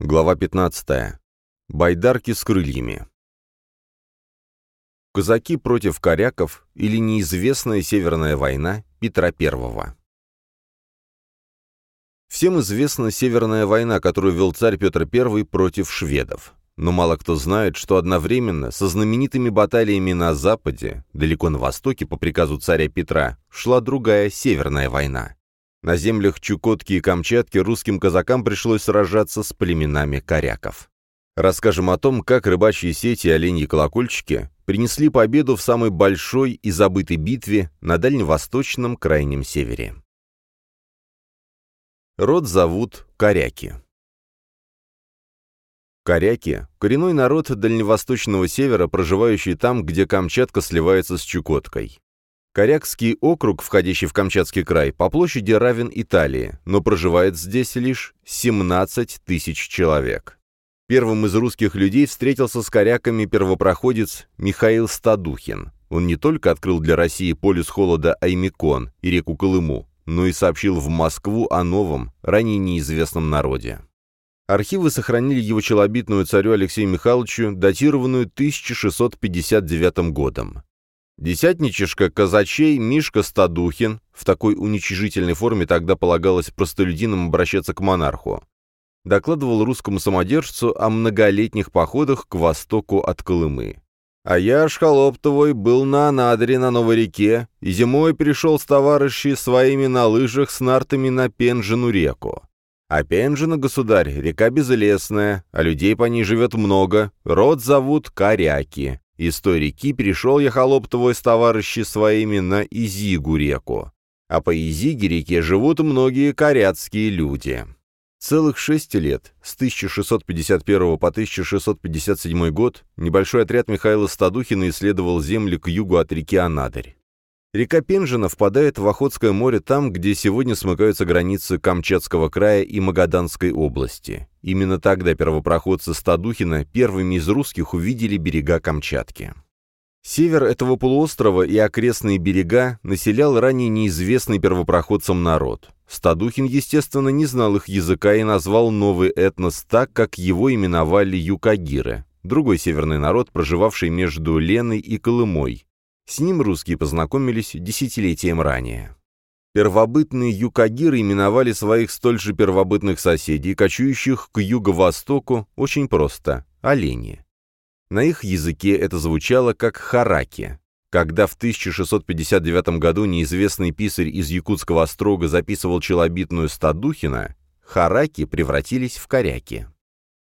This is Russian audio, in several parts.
Глава 15. Байдарки с крыльями. Казаки против коряков или неизвестная Северная война Петра I. Всем известна Северная война, которую вел царь Петр I против шведов. Но мало кто знает, что одновременно со знаменитыми баталиями на Западе, далеко на востоке по приказу царя Петра, шла другая Северная война. На землях Чукотки и Камчатки русским казакам пришлось сражаться с племенами коряков. Расскажем о том, как рыбачьи сети и оленьи колокольчики принесли победу в самой большой и забытой битве на дальневосточном крайнем севере. Род зовут Коряки. Коряки – коренной народ дальневосточного севера, проживающий там, где Камчатка сливается с Чукоткой. Корякский округ, входящий в Камчатский край, по площади равен Италии, но проживает здесь лишь 17 тысяч человек. Первым из русских людей встретился с коряками первопроходец Михаил Стадухин. Он не только открыл для России полюс холода Аймикон и реку Колыму, но и сообщил в Москву о новом, ранее неизвестном народе. Архивы сохранили его челобитную царю Алексею Михайловичу, датированную 1659 годом. Десятничишка казачей Мишка Стадухин, в такой уничижительной форме тогда полагалось простолюдинам обращаться к монарху, докладывал русскому самодержцу о многолетних походах к востоку от Колымы. «А я, шхолоп твой, был на Анадыре на Новой реке, и зимой перешел с товарищи своими на лыжах с нартами на Пенжину реку. А Пенжина, государь, река безлесная, а людей по ней живет много, род зовут Коряки. Из той реки перешел я, холоп твой, с товарищи своими на Изигу реку. А по Изиге реке живут многие коряцкие люди. Целых шесть лет, с 1651 по 1657 год, небольшой отряд Михаила Стадухина исследовал земли к югу от реки Анадырь. Река Пенжина впадает в Охотское море там, где сегодня смыкаются границы Камчатского края и Магаданской области. Именно тогда первопроходцы Стадухина первыми из русских увидели берега Камчатки. Север этого полуострова и окрестные берега населял ранее неизвестный первопроходцам народ. Стадухин, естественно, не знал их языка и назвал новый этнос так, как его именовали юкагиры, другой северный народ, проживавший между Леной и Колымой, с ним русские познакомились десятилетием ранее. Первобытные юкагиры именовали своих столь же первобытных соседей, кочующих к юго-востоку, очень просто – олени. На их языке это звучало как «хараки». Когда в 1659 году неизвестный писарь из Якутского острога записывал челобитную Стадухина, хараки превратились в коряки.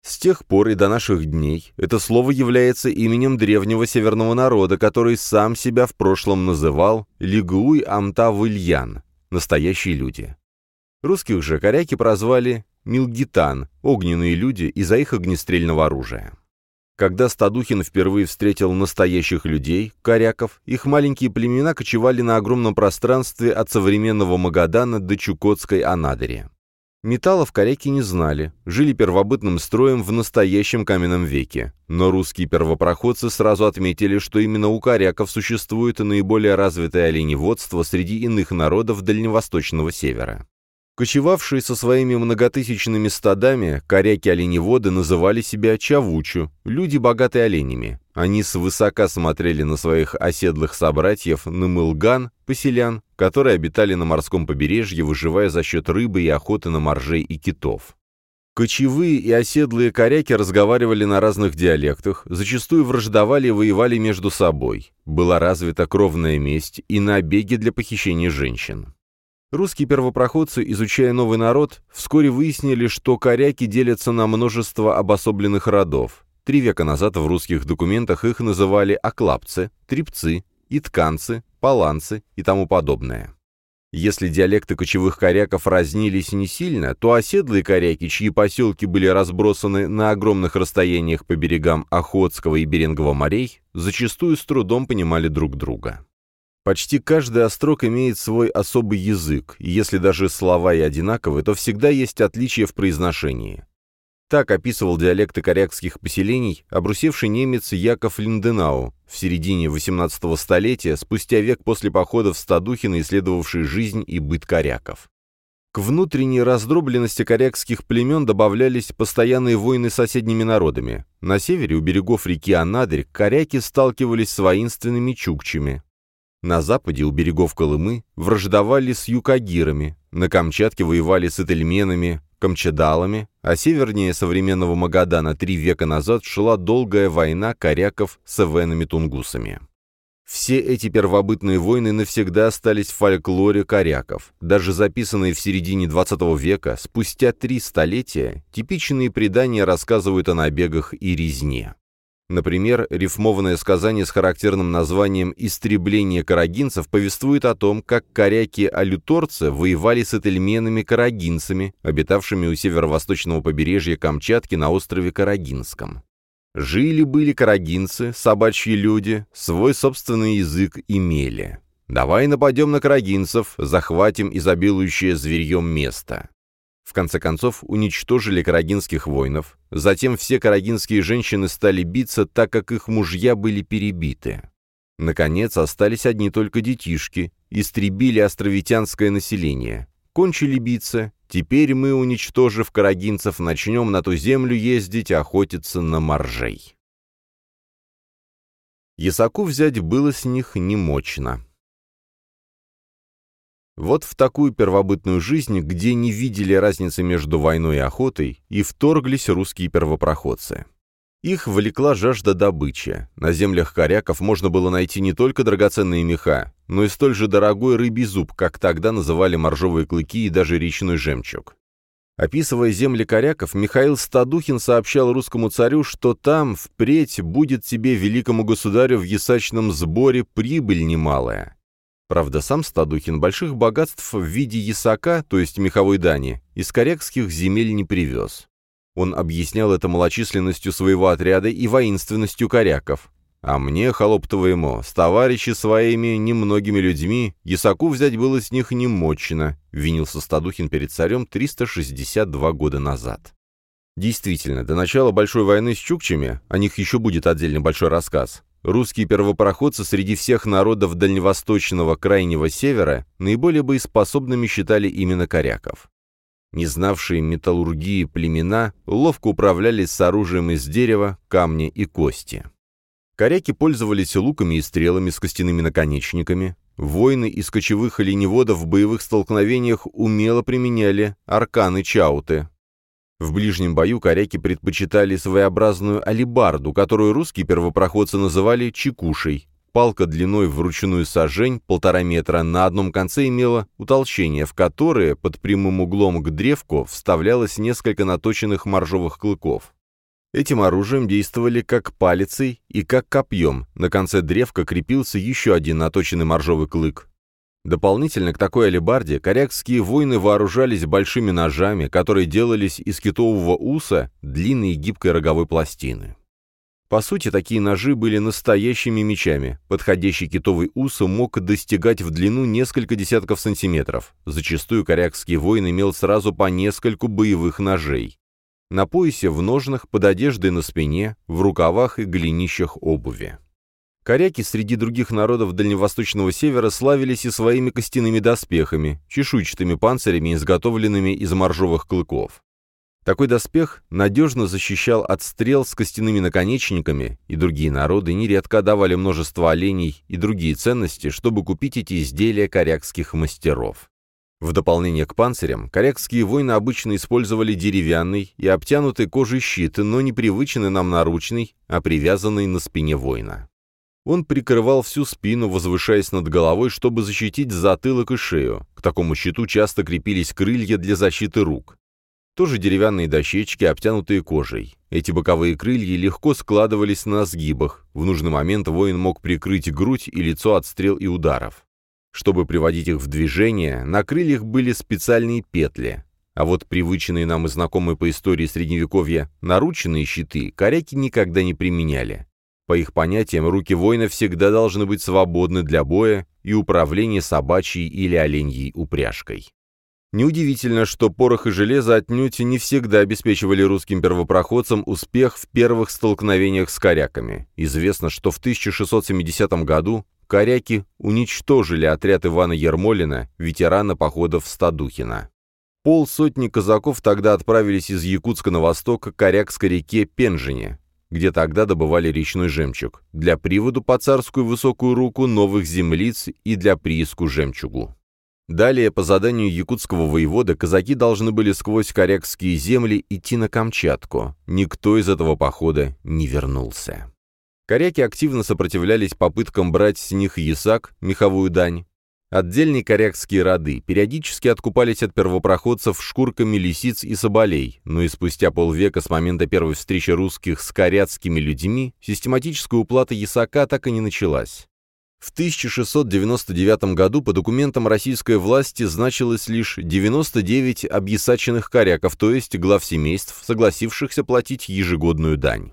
С тех пор и до наших дней это слово является именем древнего северного народа, который сам себя в прошлом называл Лигуй Амтавыльян, настоящие люди. Русских же коряки прозвали Милгитан, огненные люди из-за их огнестрельного оружия. Когда Стадухин впервые встретил настоящих людей, коряков, их маленькие племена кочевали на огромном пространстве от современного Магадана до Чукотской Анадыри. Металлов коряки не знали, жили первобытным строем в настоящем каменном веке. Но русские первопроходцы сразу отметили, что именно у коряков существует наиболее развитое оленеводство среди иных народов Дальневосточного севера. Кочевавшие со своими многотысячными стадами, коряки-оленеводы называли себя чавучу, люди, богатые оленями. Они свысока смотрели на своих оседлых собратьев Намылган, поселян, которые обитали на морском побережье, выживая за счет рыбы и охоты на моржей и китов. Кочевые и оседлые коряки разговаривали на разных диалектах, зачастую враждовали и воевали между собой. Была развита кровная месть и набеги для похищения женщин. Русские первопроходцы, изучая новый народ, вскоре выяснили, что коряки делятся на множество обособленных родов. Три века назад в русских документах их называли оклапцы, трепцы, итканцы, паланцы и тому подобное. Если диалекты кочевых коряков разнились не сильно, то оседлые коряки, чьи поселки были разбросаны на огромных расстояниях по берегам Охотского и Берингового морей, зачастую с трудом понимали друг друга. Почти каждый острог имеет свой особый язык, и если даже слова и одинаковы, то всегда есть отличия в произношении. Так описывал диалекты корякских поселений обрусевший немец Яков Линденау в середине XVIII столетия, спустя век после походов Стадухина, исследовавший жизнь и быт коряков. К внутренней раздробленности корякских племен добавлялись постоянные войны с соседними народами. На севере, у берегов реки Анадырь, коряки сталкивались с воинственными чукчами. На западе, у берегов Колымы, враждовали с юкагирами, на Камчатке воевали с этельменами, камчадалами, а севернее современного Магадана три века назад шла долгая война коряков с эвенами-тунгусами. Все эти первобытные войны навсегда остались в фольклоре коряков. Даже записанные в середине XX века, спустя три столетия, типичные предания рассказывают о набегах и резне. Например, рифмованное сказание с характерным названием «Истребление карагинцев» повествует о том, как коряки-алюторцы воевали с этельменами-карагинцами, обитавшими у северо-восточного побережья Камчатки на острове Карагинском. Жили-были карагинцы, собачьи люди, свой собственный язык имели. Давай нападем на карагинцев, захватим изобилующее зверьем место. В конце концов, уничтожили карагинских воинов. Затем все карагинские женщины стали биться, так как их мужья были перебиты. Наконец, остались одни только детишки, истребили островитянское население. Кончили биться, Теперь мы, уничтожив карагинцев, начнем на ту землю ездить, охотиться на моржей. Ясаку взять было с них немочно. Вот в такую первобытную жизнь, где не видели разницы между войной и охотой, и вторглись русские первопроходцы. Их влекла жажда добычи. На землях коряков можно было найти не только драгоценные меха, но и столь же дорогой рыбий зуб, как тогда называли моржовые клыки и даже речной жемчуг. Описывая земли коряков, Михаил Стадухин сообщал русскому царю, что там впредь будет тебе, великому государю, в ясачном сборе прибыль немалая. Правда, сам Стадухин больших богатств в виде ясака, то есть меховой дани, из корякских земель не привез. Он объяснял это малочисленностью своего отряда и воинственностью коряков. А мне, холоп твоему, с товарищи своими, немногими людьми, ясаку взять было с них немощно, винился Стадухин перед царем 362 года назад. Действительно, до начала Большой войны с чукчами, о них еще будет отдельный большой рассказ, русские первопроходцы среди всех народов Дальневосточного Крайнего Севера наиболее боеспособными считали именно коряков. Не знавшие металлургии племена ловко управлялись с оружием из дерева, камня и кости. Коряки пользовались луками и стрелами с костяными наконечниками. Воины из кочевых оленеводов в боевых столкновениях умело применяли арканы-чауты. В ближнем бою коряки предпочитали своеобразную алибарду, которую русские первопроходцы называли чекушей, Палка длиной в ручную сажень, полтора метра, на одном конце имела утолщение, в которое под прямым углом к древку вставлялось несколько наточенных моржовых клыков. Этим оружием действовали как палицей и как копьем. На конце древка крепился еще один наточенный моржовый клык. Дополнительно к такой алебарде корякские воины вооружались большими ножами, которые делались из китового уса длинной гибкой роговой пластины. По сути, такие ножи были настоящими мечами. Подходящий китовый ус мог достигать в длину несколько десятков сантиметров. Зачастую корякский воин имел сразу по нескольку боевых ножей. На поясе, в ножнах, под одеждой на спине, в рукавах и голенищах обуви. Коряки среди других народов Дальневосточного Севера славились и своими костяными доспехами, чешуйчатыми панцирями, изготовленными из моржовых клыков. Такой доспех надежно защищал от стрел с костяными наконечниками, и другие народы нередко давали множество оленей и другие ценности, чтобы купить эти изделия корякских мастеров. В дополнение к панцирям, корякские воины обычно использовали деревянный и обтянутый кожей щит, но не привычный нам наручный, а привязанный на спине воина. Он прикрывал всю спину, возвышаясь над головой, чтобы защитить затылок и шею. К такому щиту часто крепились крылья для защиты рук. Тоже деревянные дощечки, обтянутые кожей. Эти боковые крылья легко складывались на сгибах. В нужный момент воин мог прикрыть грудь и лицо от стрел и ударов. Чтобы приводить их в движение, на крыльях были специальные петли. А вот привычные нам и знакомые по истории Средневековья нарученные щиты коряки никогда не применяли. По их понятиям, руки воина всегда должны быть свободны для боя и управления собачьей или оленьей упряжкой. Неудивительно, что порох и железо отнюдь не всегда обеспечивали русским первопроходцам успех в первых столкновениях с коряками. Известно, что в 1670 году коряки уничтожили отряд Ивана Ермолина, ветерана походов Стадухина. полсотни казаков тогда отправились из Якутска на восток к Корякской реке Пенжине, где тогда добывали речной жемчуг, для приводу по царскую высокую руку новых землиц и для прииску жемчугу. Далее, по заданию якутского воевода, казаки должны были сквозь корякские земли идти на Камчатку. Никто из этого похода не вернулся. Коряки активно сопротивлялись попыткам брать с них ясак, меховую дань. Отдельные корякские роды периодически откупались от первопроходцев шкурками лисиц и соболей, но и спустя полвека с момента первой встречи русских с коряцкими людьми систематическая уплата ясака так и не началась. В 1699 году по документам российской власти значилось лишь 99 объясаченных коряков, то есть глав семейств, согласившихся платить ежегодную дань.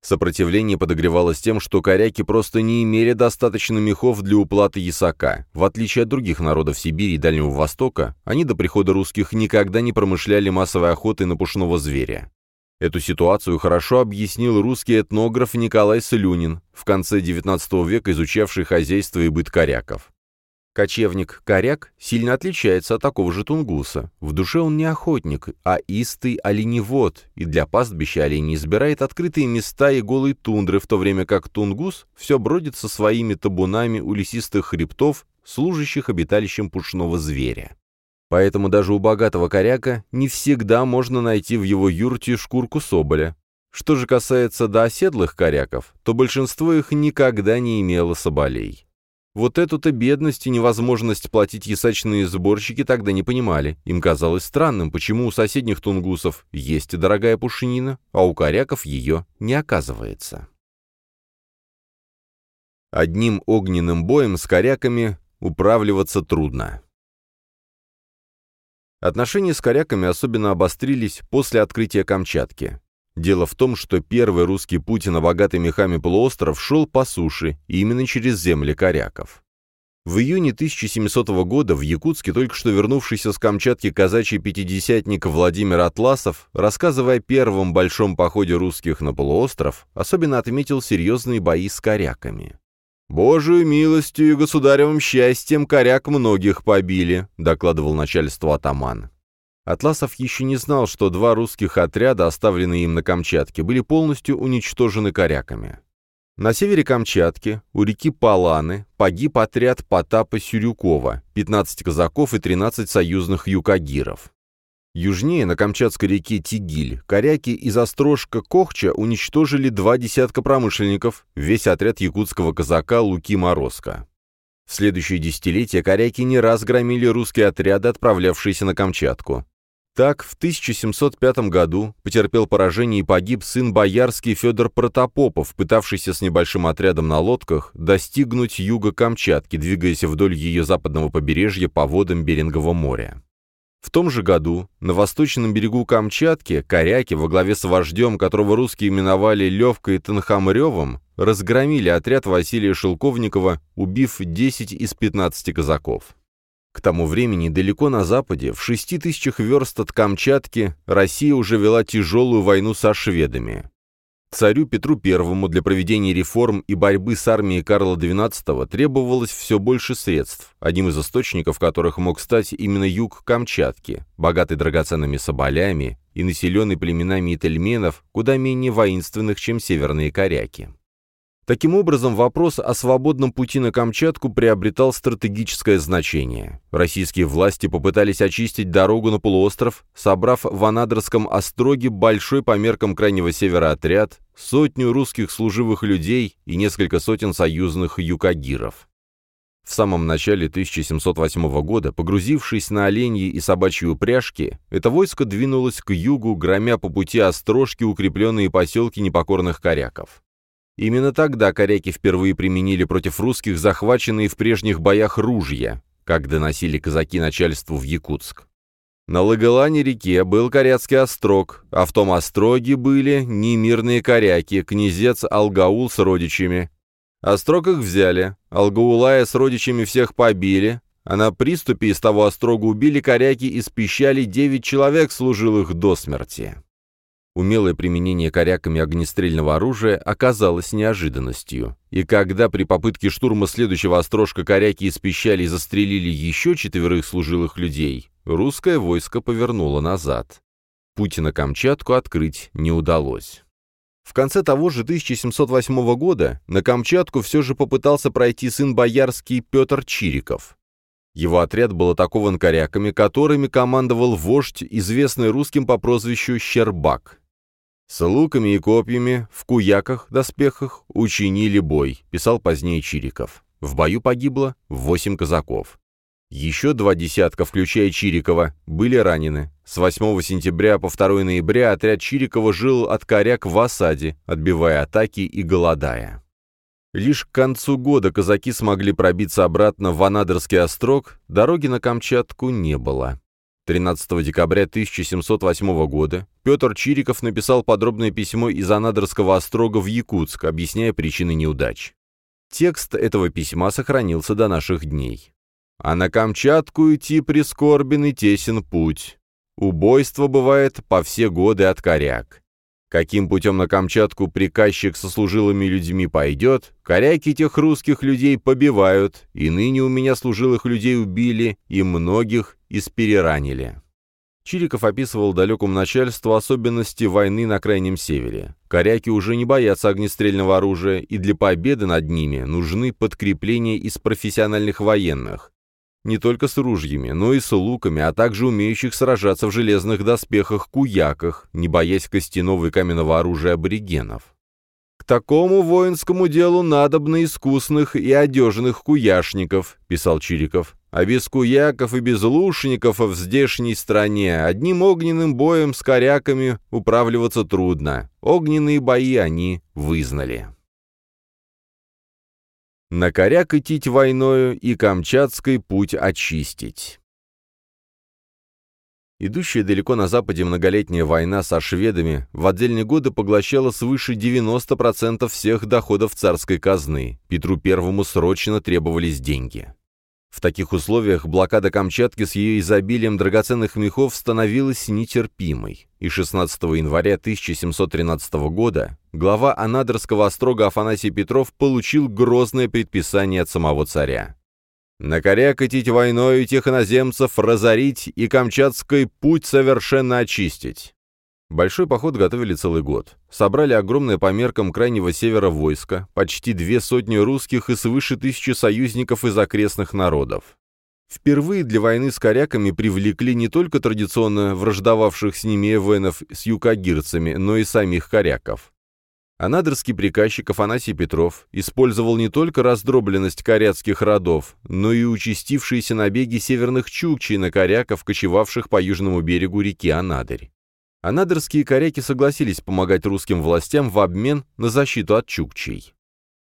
Сопротивление подогревалось тем, что коряки просто не имели достаточно мехов для уплаты ясака. В отличие от других народов Сибири и Дальнего Востока, они до прихода русских никогда не промышляли массовой охотой на пушного зверя. Эту ситуацию хорошо объяснил русский этнограф Николай Слюнин, в конце XIX века изучавший хозяйство и быт коряков. Кочевник-коряк сильно отличается от такого же тунгуса. В душе он не охотник, а истый оленевод, и для пастбища оленей избирает открытые места и голые тундры, в то время как тунгус все бродит со своими табунами у лесистых хребтов, служащих обиталищем пушного зверя. Поэтому даже у богатого коряка не всегда можно найти в его юрте шкурку соболя. Что же касается до оседлых коряков, то большинство их никогда не имело соболей. Вот эту-то бедность и невозможность платить ясачные сборщики тогда не понимали. Им казалось странным, почему у соседних тунгусов есть дорогая пушнина, а у коряков ее не оказывается. Одним огненным боем с коряками управливаться трудно. Отношения с коряками особенно обострились после открытия Камчатки. Дело в том, что первый русский путь на богатый мехами полуостров шел по суше, именно через земли коряков. В июне 1700 года в Якутске только что вернувшийся с Камчатки казачий пятидесятник Владимир Атласов, рассказывая о первом большом походе русских на полуостров, особенно отметил серьезные бои с коряками. «Божию милостью и государевым счастьем коряк многих побили», докладывал начальство атаман. Атласов еще не знал, что два русских отряда, оставленные им на Камчатке, были полностью уничтожены коряками. На севере Камчатки, у реки Паланы, погиб отряд Потапа Сюрюкова, 15 казаков и 13 союзных юкагиров. Южнее, на Камчатской реке Тигиль, коряки из острожка Кохча уничтожили два десятка промышленников, весь отряд якутского казака Луки Морозко. В следующие десятилетия коряки не раз громили русские отряды, отправлявшиеся на Камчатку. Так, в 1705 году потерпел поражение и погиб сын боярский Федор Протопопов, пытавшийся с небольшим отрядом на лодках достигнуть юга Камчатки, двигаясь вдоль ее западного побережья по водам Берингового моря. В том же году на восточном берегу Камчатки коряки во главе с вождем, которого русские именовали Левкой Танхамревым, разгромили отряд Василия Шелковникова, убив 10 из 15 казаков. К тому времени далеко на западе, в шести тысячах верст от Камчатки, Россия уже вела тяжелую войну со шведами. Царю Петру I для проведения реформ и борьбы с армией Карла XII требовалось все больше средств, одним из источников которых мог стать именно юг Камчатки, богатый драгоценными соболями и населенный племенами итальменов, куда менее воинственных, чем северные коряки. Таким образом, вопрос о свободном пути на Камчатку приобретал стратегическое значение. Российские власти попытались очистить дорогу на полуостров, собрав в Анадырском остроге большой по меркам Крайнего Севера отряд, сотню русских служивых людей и несколько сотен союзных юкагиров. В самом начале 1708 года, погрузившись на оленьи и собачьи упряжки, это войско двинулось к югу, громя по пути острожки укрепленные поселки непокорных коряков. Именно тогда коряки впервые применили против русских захваченные в прежних боях ружья, как доносили казаки начальству в Якутск. На Лагалане-реке был коряцкий острог, а в том остроге были немирные коряки, князец Алгаул с родичами. Острог их взяли, Алгаулая с родичами всех побили, а на приступе из того острога убили коряки и спищали девять человек, служил их до смерти. Умелое применение коряками огнестрельного оружия оказалось неожиданностью. И когда при попытке штурма следующего острожка коряки испещали и застрелили еще четверых служилых людей, русское войско повернуло назад. Путь на Камчатку открыть не удалось. В конце того же 1708 года на Камчатку все же попытался пройти сын боярский Петр Чириков. Его отряд был атакован коряками, которыми командовал вождь, известный русским по прозвищу Щербак. «С луками и копьями, в куяках, доспехах учинили бой», писал позднее Чириков. В бою погибло восемь казаков. Еще два десятка, включая Чирикова, были ранены. С 8 сентября по 2 ноября отряд Чирикова жил от коряк в осаде, отбивая атаки и голодая. Лишь к концу года казаки смогли пробиться обратно в Анадырский острог, дороги на Камчатку не было. 13 декабря 1708 года Петр Чириков написал подробное письмо из Анадырского острога в Якутск, объясняя причины неудач. Текст этого письма сохранился до наших дней. А на Камчатку идти прискорбен и тесен путь. Убойство бывает по все годы от коряк. Каким путем на Камчатку приказчик со служилыми людьми пойдет, коряки тех русских людей побивают, и ныне у меня служилых людей убили, и многих испереранили. Чириков описывал далекому начальству особенности войны на Крайнем Севере. Коряки уже не боятся огнестрельного оружия, и для победы над ними нужны подкрепления из профессиональных военных не только с ружьями, но и с луками, а также умеющих сражаться в железных доспехах-куяках, не боясь костяного и каменного оружия аборигенов. «К такому воинскому делу надобно искусных и одежных куяшников», — писал Чириков. «А без куяков и без лушников в здешней стране одним огненным боем с коряками управливаться трудно. Огненные бои они вызнали». Накорякотить войною и Камчатской путь очистить. Идущая далеко на западе многолетняя война со шведами в отдельные годы поглощала свыше 90% всех доходов царской казны. Петру Первому срочно требовались деньги. В таких условиях блокада Камчатки с ее изобилием драгоценных мехов становилась нетерпимой, и 16 января 1713 года глава Анадырского острога Афанасий Петров получил грозное предписание от самого царя. «Накорякотить войною тех иноземцев, разорить и Камчатской путь совершенно очистить». Большой поход готовили целый год. Собрали огромное по меркам крайнего севера войско, почти две сотни русских и свыше тысячи союзников из окрестных народов. Впервые для войны с коряками привлекли не только традиционно враждовавших с ними эвенов с юкагирцами, но и самих коряков. Анадырский приказчик Афанасий Петров использовал не только раздробленность коряцких родов, но и участившиеся набеги северных чукчей на коряков, кочевавших по южному берегу реки Анадырь. Анадырские коряки согласились помогать русским властям в обмен на защиту от чукчей.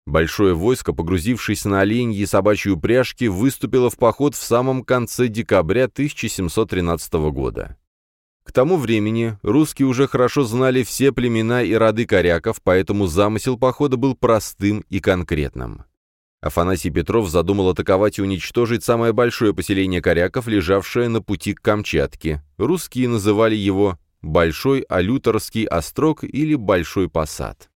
Большое войско, погрузившись на оленьи и собачью упряжки, выступило в поход в самом конце декабря 1713 года. К тому времени русские уже хорошо знали все племена и роды коряков, поэтому замысел похода был простым и конкретным. Афанасий Петров задумал атаковать и уничтожить самое большое поселение коряков, лежавшее на пути к Камчатке. Русские называли его Большой Алюторский острог или Большой Посад.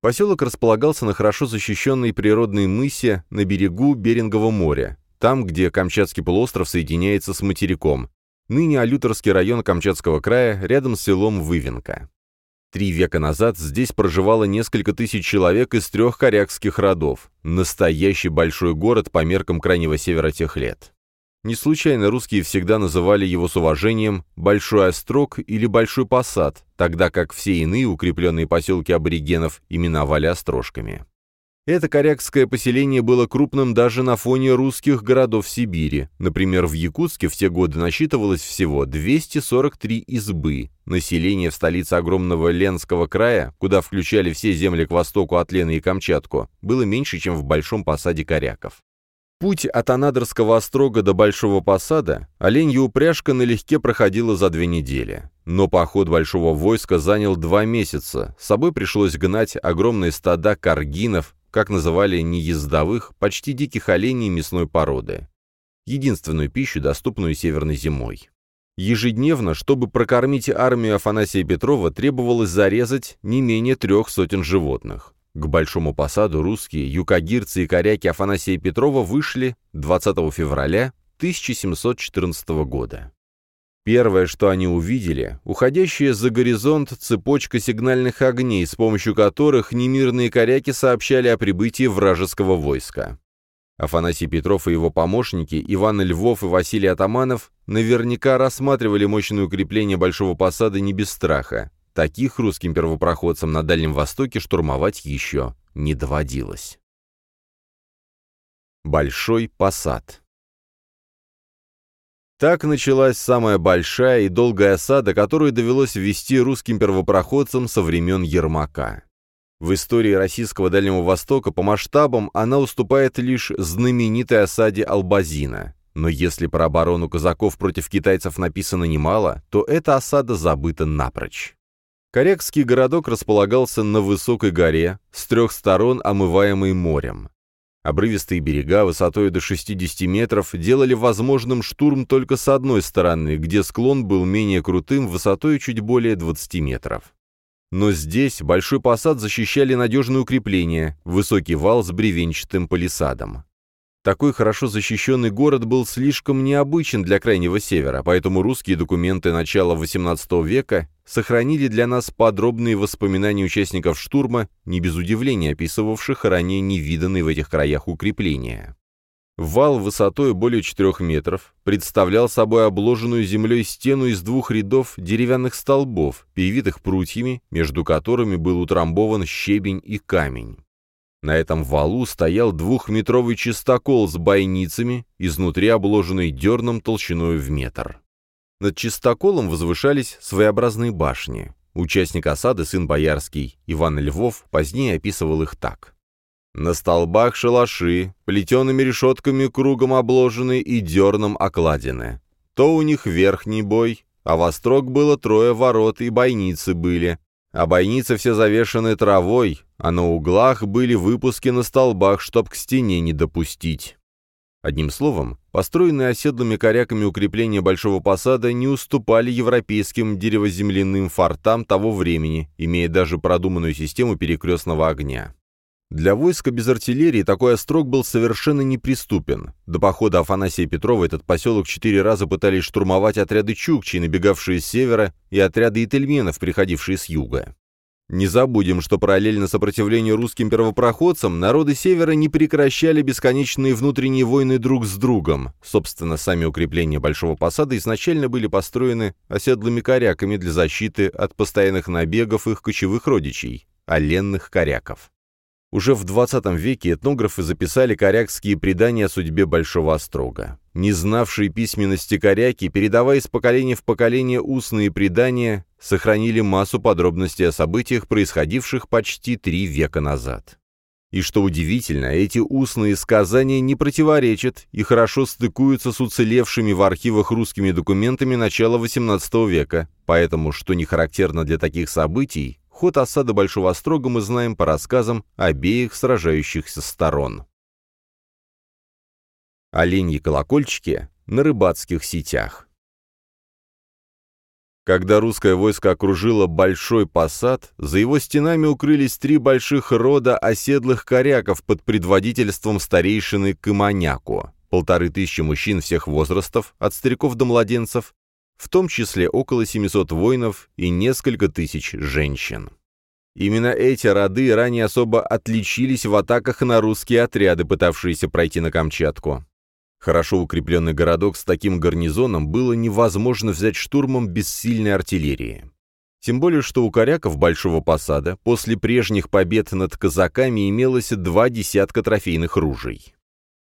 Поселок располагался на хорошо защищенной природной мысе на берегу Берингового моря, там, где Камчатский полуостров соединяется с материком, ныне Алюторский район Камчатского края, рядом с селом Вывенка. Три века назад здесь проживало несколько тысяч человек из трех корякских родов, настоящий большой город по меркам Крайнего Севера тех лет. Не случайно русские всегда называли его с уважением «Большой Острог» или «Большой Посад», тогда как все иные укрепленные поселки аборигенов именовали острожками. Это корякское поселение было крупным даже на фоне русских городов Сибири. Например, в Якутске в те годы насчитывалось всего 243 избы. Население в столице огромного Ленского края, куда включали все земли к востоку от Лены и Камчатку, было меньше, чем в Большом посаде коряков. Путь от Анадырского острога до Большого посада оленья упряжка налегке проходила за две недели. Но поход большого войска занял два месяца. С собой пришлось гнать огромные стада каргинов, как называли неездовых, почти диких оленей мясной породы. Единственную пищу, доступную северной зимой. Ежедневно, чтобы прокормить армию Афанасия Петрова, требовалось зарезать не менее трех сотен животных. К Большому посаду русские, юкагирцы и коряки Афанасия Петрова вышли 20 февраля 1714 года. Первое, что они увидели, уходящая за горизонт цепочка сигнальных огней, с помощью которых немирные коряки сообщали о прибытии вражеского войска. Афанасий Петров и его помощники, Иван Львов и Василий Атаманов, наверняка рассматривали мощное укрепление Большого Посада не без страха. Таких русским первопроходцам на Дальнем Востоке штурмовать еще не доводилось. Большой Посад так началась самая большая и долгая осада, которую довелось ввести русским первопроходцам со времен Ермака. В истории российского Дальнего Востока по масштабам она уступает лишь знаменитой осаде Албазина. Но если про оборону казаков против китайцев написано немало, то эта осада забыта напрочь. Корякский городок располагался на высокой горе, с трех сторон омываемый морем. Обрывистые берега высотой до 60 метров делали возможным штурм только с одной стороны, где склон был менее крутым, высотой чуть более 20 метров. Но здесь большой посад защищали надежные укрепления, высокий вал с бревенчатым палисадом. Такой хорошо защищенный город был слишком необычен для Крайнего Севера, поэтому русские документы начала XVIII века сохранили для нас подробные воспоминания участников штурма, не без удивления описывавших ранее невиданные в этих краях укрепления. Вал высотой более 4 метров представлял собой обложенную землей стену из двух рядов деревянных столбов, перевитых прутьями, между которыми был утрамбован щебень и камень. На этом валу стоял двухметровый чистокол с бойницами, изнутри обложенный дерном толщиной в метр. Над чистоколом возвышались своеобразные башни. Участник осады, сын Боярский, Иван Львов, позднее описывал их так. На столбах шалаши, плетеными решетками кругом обложены и дерном окладины. То у них верхний бой, а во строк было трое ворот и бойницы были, а бойницы все завешаны травой, а на углах были выпуски на столбах, чтоб к стене не допустить. Одним словом, построенные оседлыми коряками укрепления Большого Посада не уступали европейским деревоземляным фортам того времени, имея даже продуманную систему перекрестного огня. Для войска без артиллерии такой острог был совершенно неприступен. До похода Афанасия Петрова этот поселок четыре раза пытались штурмовать отряды чукчей, набегавшие с севера, и отряды ительменов, приходившие с юга. Не забудем, что параллельно сопротивлению русским первопроходцам народы Севера не прекращали бесконечные внутренние войны друг с другом. Собственно, сами укрепления Большого Посада изначально были построены оседлыми коряками для защиты от постоянных набегов их кочевых родичей – оленных коряков. Уже в XX веке этнографы записали корякские предания о судьбе Большого Острога. Не знавшие письменности коряки, передавая из поколения в поколение устные предания, сохранили массу подробностей о событиях, происходивших почти три века назад. И что удивительно, эти устные сказания не противоречат и хорошо стыкуются с уцелевшими в архивах русскими документами начала XVIII века, поэтому, что не характерно для таких событий, Ход осады Большого Острога мы знаем по рассказам обеих сражающихся сторон. Оленьи колокольчики на рыбацких сетях. Когда русское войско окружило Большой Посад, за его стенами укрылись три больших рода оседлых коряков под предводительством старейшины Каманяку, полторы тысячи мужчин всех возрастов, от стариков до младенцев, в том числе около 700 воинов и несколько тысяч женщин. Именно эти роды ранее особо отличились в атаках на русские отряды, пытавшиеся пройти на Камчатку. Хорошо укрепленный городок с таким гарнизоном было невозможно взять штурмом без сильной артиллерии. Тем более, что у коряков Большого Посада после прежних побед над казаками имелось два десятка трофейных ружей.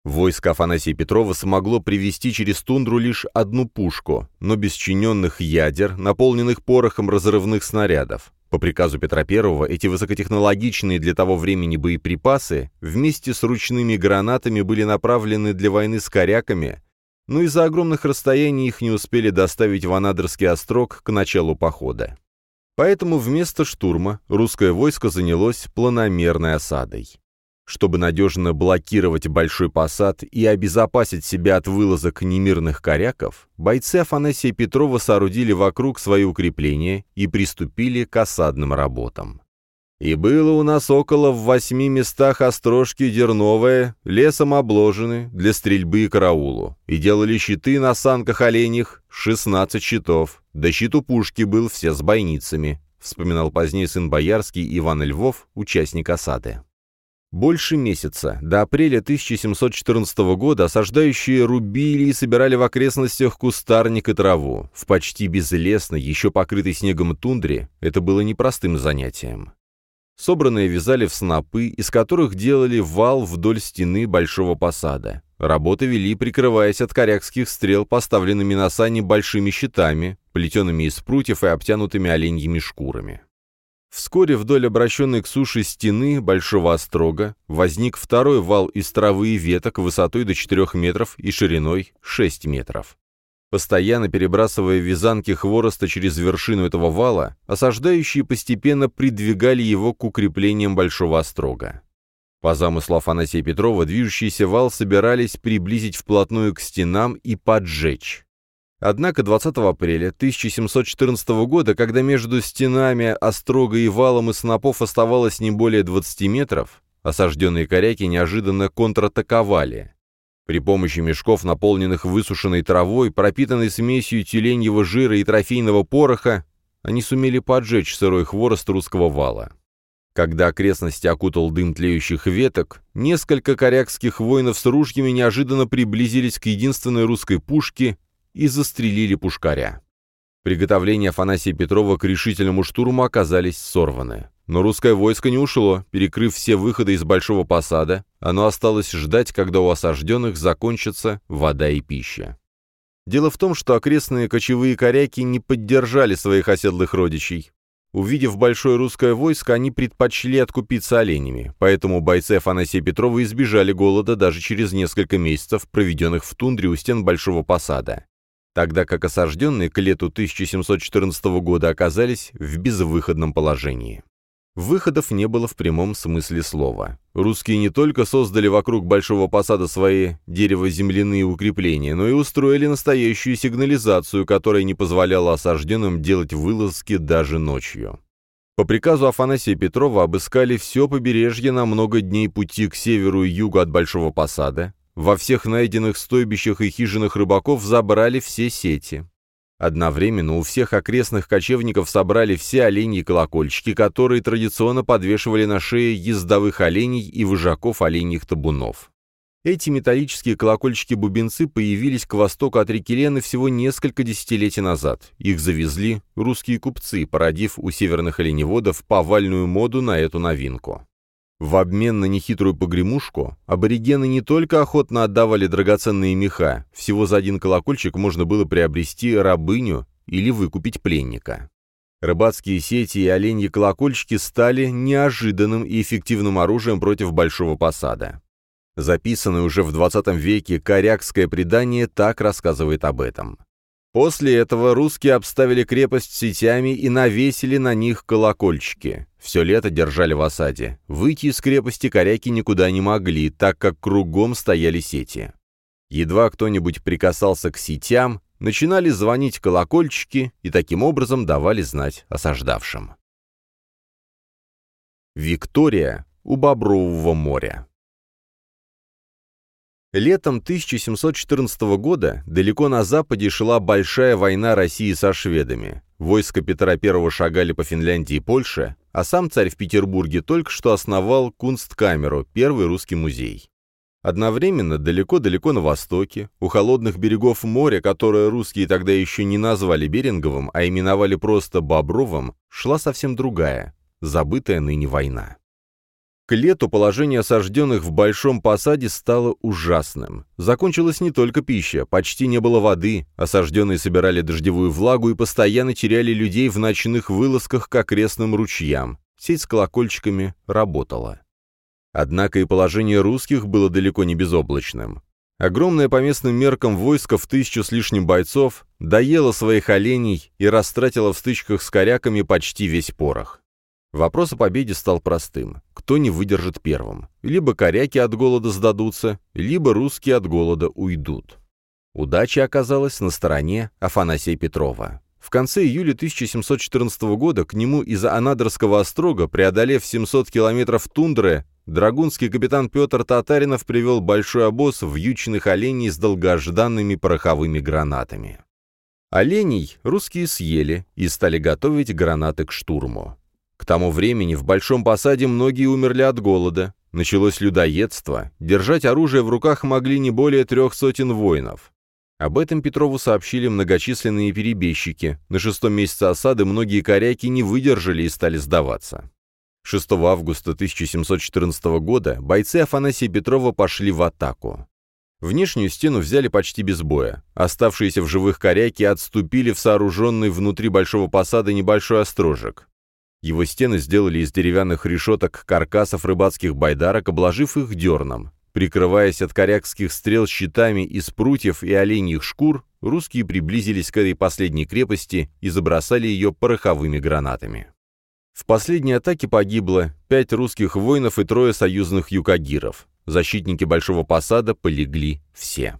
Войско Афанасия Петрова смогло привести через тундру лишь одну пушку, но без чиненных ядер, наполненных порохом разрывных снарядов. По приказу Петра I эти высокотехнологичные для того времени боеприпасы вместе с ручными гранатами были направлены для войны с коряками, но из-за огромных расстояний их не успели доставить в Анадырский острог к началу похода. Поэтому вместо штурма русское войско занялось планомерной осадой. Чтобы надежно блокировать большой посад и обезопасить себя от вылазок немирных коряков, бойцы Афанасия Петрова соорудили вокруг свои укрепления и приступили к осадным работам. И было у нас около в восьми местах острожки дерновые, лесом обложены, для стрельбы и караулу. И делали щиты на санках оленях, шестнадцать щитов. Да щит у пушки был все с бойницами, вспоминал позднее сын Боярский Иван Львов, участник осады. Больше месяца, до апреля 1714 года, осаждающие рубили и собирали в окрестностях кустарник и траву. В почти безлесной, еще покрытой снегом тундре это было непростым занятием. Собранные вязали в снопы, из которых делали вал вдоль стены большого посада. Работы вели, прикрываясь от корякских стрел, поставленными на сани большими щитами, плетеными из прутьев и обтянутыми оленьими шкурами. Вскоре вдоль обращенной к суше стены Большого Острога возник второй вал из травы и веток высотой до 4 метров и шириной 6 метров. Постоянно перебрасывая вязанки хвороста через вершину этого вала, осаждающие постепенно придвигали его к укреплениям Большого Острога. По замыслу Афанасия Петрова, движущийся вал собирались приблизить вплотную к стенам и поджечь. Однако 20 апреля 1714 года, когда между стенами Острога и валом и снопов оставалось не более 20 метров, осажденные коряки неожиданно контратаковали. При помощи мешков, наполненных высушенной травой, пропитанной смесью тюленьего жира и трофейного пороха, они сумели поджечь сырой хворост русского вала. Когда окрестности окутал дым тлеющих веток, несколько корякских воинов с ружьями неожиданно приблизились к единственной русской пушке и застрелили пушкаря. Приготовления Афанасия Петрова к решительному штурму оказались сорваны. Но русское войско не ушло, перекрыв все выходы из Большого Посада, оно осталось ждать, когда у осажденных закончатся вода и пища. Дело в том, что окрестные кочевые коряки не поддержали своих оседлых родичей. Увидев большое русское войско, они предпочли откупиться оленями, поэтому бойцы Афанасия Петрова избежали голода даже через несколько месяцев, проведенных в тундре у стен Большого Посада тогда как осажденные к лету 1714 года оказались в безвыходном положении. Выходов не было в прямом смысле слова. Русские не только создали вокруг Большого Посада свои дерево-земляные укрепления, но и устроили настоящую сигнализацию, которая не позволяла осажденным делать вылазки даже ночью. По приказу Афанасия Петрова обыскали все побережье на много дней пути к северу и югу от Большого Посада, во всех найденных стойбищах и хижинах рыбаков забрали все сети. Одновременно у всех окрестных кочевников собрали все оленьи колокольчики, которые традиционно подвешивали на шее ездовых оленей и выжаков оленьих табунов. Эти металлические колокольчики-бубенцы появились к востоку от реки Лены всего несколько десятилетий назад. Их завезли русские купцы, породив у северных оленеводов повальную моду на эту новинку. В обмен на нехитрую погремушку аборигены не только охотно отдавали драгоценные меха, всего за один колокольчик можно было приобрести рабыню или выкупить пленника. Рыбацкие сети и оленьи колокольчики стали неожиданным и эффективным оружием против большого посада. Записанное уже в 20 веке корякское предание так рассказывает об этом. После этого русские обставили крепость сетями и навесили на них колокольчики. Все лето держали в осаде. Выйти из крепости коряки никуда не могли, так как кругом стояли сети. Едва кто-нибудь прикасался к сетям, начинали звонить колокольчики и таким образом давали знать осаждавшим. Виктория у Бобрового моря Летом 1714 года далеко на западе шла большая война России со шведами. Войска Петра I шагали по Финляндии и Польше, а сам царь в Петербурге только что основал Кунсткамеру, первый русский музей. Одновременно, далеко-далеко на востоке, у холодных берегов моря, которое русские тогда еще не назвали Беринговым, а именовали просто Бобровым, шла совсем другая, забытая ныне война. К лету положение осажденных в Большом Посаде стало ужасным. Закончилась не только пища, почти не было воды, осажденные собирали дождевую влагу и постоянно теряли людей в ночных вылазках к окрестным ручьям. Сеть с колокольчиками работала. Однако и положение русских было далеко не безоблачным. Огромное по местным меркам войско в тысячу с лишним бойцов доело своих оленей и растратило в стычках с коряками почти весь порох. Вопрос о победе стал простым. Кто не выдержит первым? Либо коряки от голода сдадутся, либо русские от голода уйдут. Удача оказалась на стороне Афанасия Петрова. В конце июля 1714 года к нему из Анадырского острога, преодолев 700 километров тундры, драгунский капитан Петр Татаринов привел большой обоз вьючных оленей с долгожданными пороховыми гранатами. Оленей русские съели и стали готовить гранаты к штурму. К тому времени в Большом Посаде многие умерли от голода, началось людоедство, держать оружие в руках могли не более трех сотен воинов. Об этом Петрову сообщили многочисленные перебежчики. На шестом месяце осады многие коряки не выдержали и стали сдаваться. 6 августа 1714 года бойцы Афанасия Петрова пошли в атаку. Внешнюю стену взяли почти без боя. Оставшиеся в живых коряки отступили в сооруженный внутри большого посада небольшой острожек. Его стены сделали из деревянных решеток каркасов рыбацких байдарок, обложив их дерном. Прикрываясь от корякских стрел щитами из прутьев и оленьих шкур, русские приблизились к этой последней крепости и забросали ее пороховыми гранатами. В последней атаке погибло пять русских воинов и трое союзных юкагиров. Защитники Большого Посада полегли все.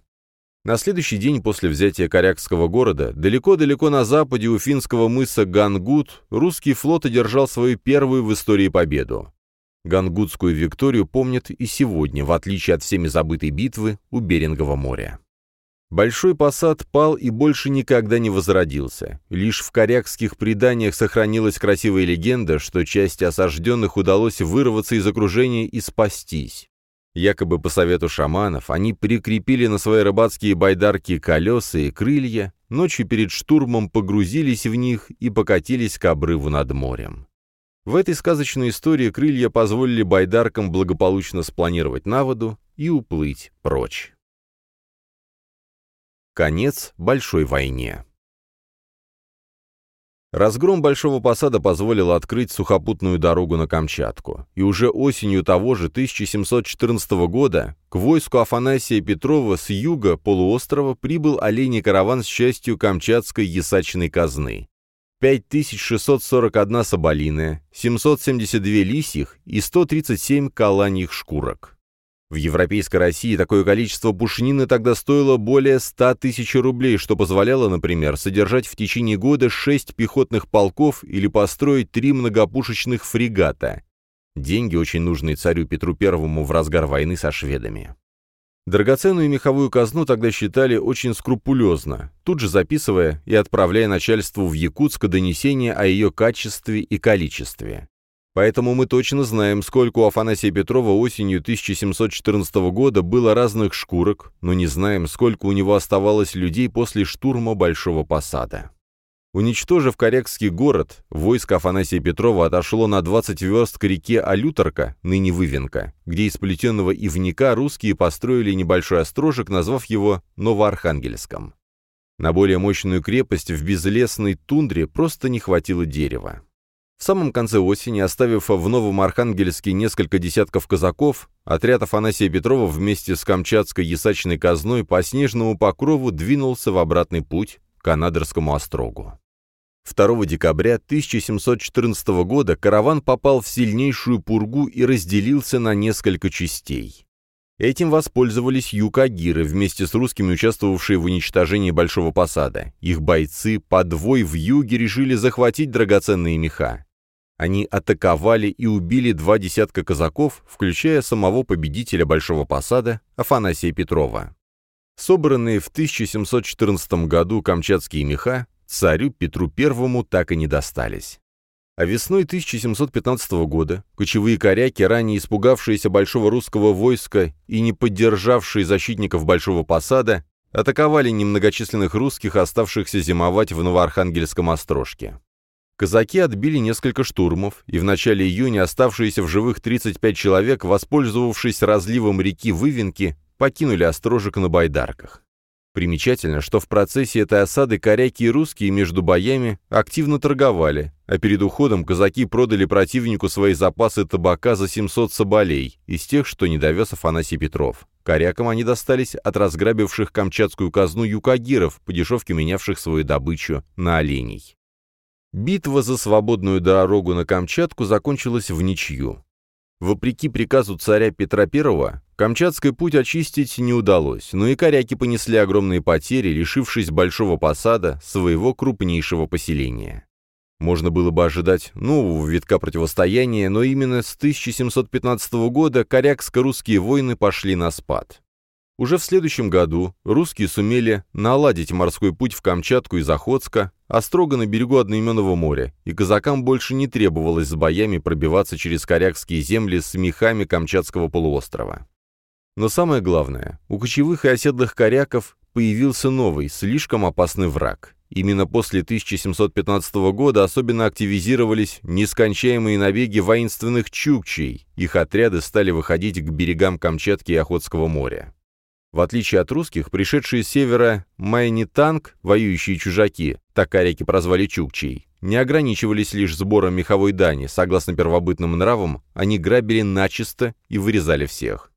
На следующий день после взятия Корякского города, далеко-далеко на западе у финского мыса Гангут, русский флот одержал свою первую в истории победу. Гангутскую викторию помнят и сегодня, в отличие от всеми забытой битвы у Берингового моря. Большой посад пал и больше никогда не возродился. Лишь в корякских преданиях сохранилась красивая легенда, что части осажденных удалось вырваться из окружения и спастись. Якобы по совету шаманов они прикрепили на свои рыбацкие байдарки колеса и крылья, ночью перед штурмом погрузились в них и покатились к обрыву над морем. В этой сказочной истории крылья позволили байдаркам благополучно спланировать на воду и уплыть прочь. Конец большой войне. Разгром Большого Посада позволил открыть сухопутную дорогу на Камчатку, и уже осенью того же 1714 года к войску Афанасия Петрова с юга полуострова прибыл оленей караван с частью камчатской ясачной казны. 5641 соболиная, 772 лисьих и 137 каланьих шкурок. В Европейской России такое количество пушнины тогда стоило более 100 тысяч рублей, что позволяло, например, содержать в течение года 6 пехотных полков или построить три многопушечных фрегата. Деньги, очень нужные царю Петру I в разгар войны со шведами. Драгоценную меховую казну тогда считали очень скрупулезно, тут же записывая и отправляя начальству в Якутск донесение о ее качестве и количестве. Поэтому мы точно знаем, сколько у Афанасия Петрова осенью 1714 года было разных шкурок, но не знаем, сколько у него оставалось людей после штурма Большого Посада. Уничтожив Корякский город, войско Афанасия Петрова отошло на 20 верст к реке Алюторка, ныне Вывенка, где из плетеного ивника русские построили небольшой острожек, назвав его Новоархангельском. На более мощную крепость в безлесной тундре просто не хватило дерева. В самом конце осени, оставив в Новом Архангельске несколько десятков казаков, отряд Афанасия Петрова вместе с камчатской ясачной казной по снежному покрову двинулся в обратный путь к Анадырскому острогу. 2 декабря 1714 года караван попал в сильнейшую пургу и разделился на несколько частей. Этим воспользовались юкагиры, вместе с русскими участвовавшие в уничтожении Большого Посада. Их бойцы подвой в юге решили захватить драгоценные меха. Они атаковали и убили два десятка казаков, включая самого победителя Большого Посада Афанасия Петрова. Собранные в 1714 году камчатские меха царю Петру I так и не достались. А весной 1715 года кочевые коряки, ранее испугавшиеся большого русского войска и не поддержавшие защитников Большого Посада, атаковали немногочисленных русских, оставшихся зимовать в Новоархангельском острожке. Казаки отбили несколько штурмов, и в начале июня оставшиеся в живых 35 человек, воспользовавшись разливом реки Вывенки, покинули острожек на байдарках. Примечательно, что в процессе этой осады коряки и русские между боями активно торговали, а перед уходом казаки продали противнику свои запасы табака за 700 соболей, из тех, что не довез Афанасий Петров. Корякам они достались от разграбивших камчатскую казну юкагиров, по дешевке менявших свою добычу на оленей. Битва за свободную дорогу на Камчатку закончилась в ничью. Вопреки приказу царя Петра I, Камчатский путь очистить не удалось, но и коряки понесли огромные потери, лишившись большого посада, своего крупнейшего поселения. Можно было бы ожидать нового витка противостояния, но именно с 1715 года корякско-русские войны пошли на спад. Уже в следующем году русские сумели наладить морской путь в Камчатку из Охотска, а строго на берегу одноименного моря, и казакам больше не требовалось с боями пробиваться через корякские земли с мехами Камчатского полуострова. Но самое главное, у кочевых и оседлых коряков появился новый, слишком опасный враг. Именно после 1715 года особенно активизировались нескончаемые набеги воинственных чукчей, их отряды стали выходить к берегам Камчатки и Охотского моря. В отличие от русских, пришедшие с севера Майни-танк, воюющие чужаки, так каряки прозвали чукчей, не ограничивались лишь сбором меховой дани, согласно первобытным нравам, они грабили начисто и вырезали всех.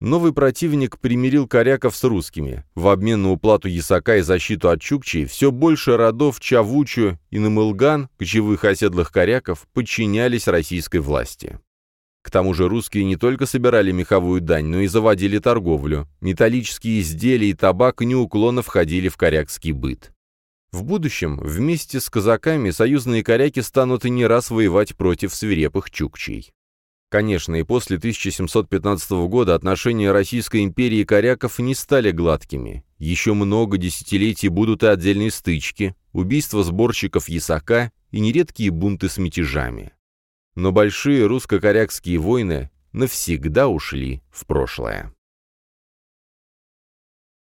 Новый противник примирил коряков с русскими. В обмен на уплату ясака и защиту от чукчей все больше родов Чавучу и Намылган, кочевых оседлых коряков, подчинялись российской власти. К тому же русские не только собирали меховую дань, но и заводили торговлю. Металлические изделия и табак неуклонно входили в корякский быт. В будущем вместе с казаками союзные коряки станут и не раз воевать против свирепых чукчей. Конечно, и после 1715 года отношения Российской империи и коряков не стали гладкими. Еще много десятилетий будут и отдельные стычки, убийства сборщиков ясака и нередкие бунты с мятежами но большие русско-корякские войны навсегда ушли в прошлое.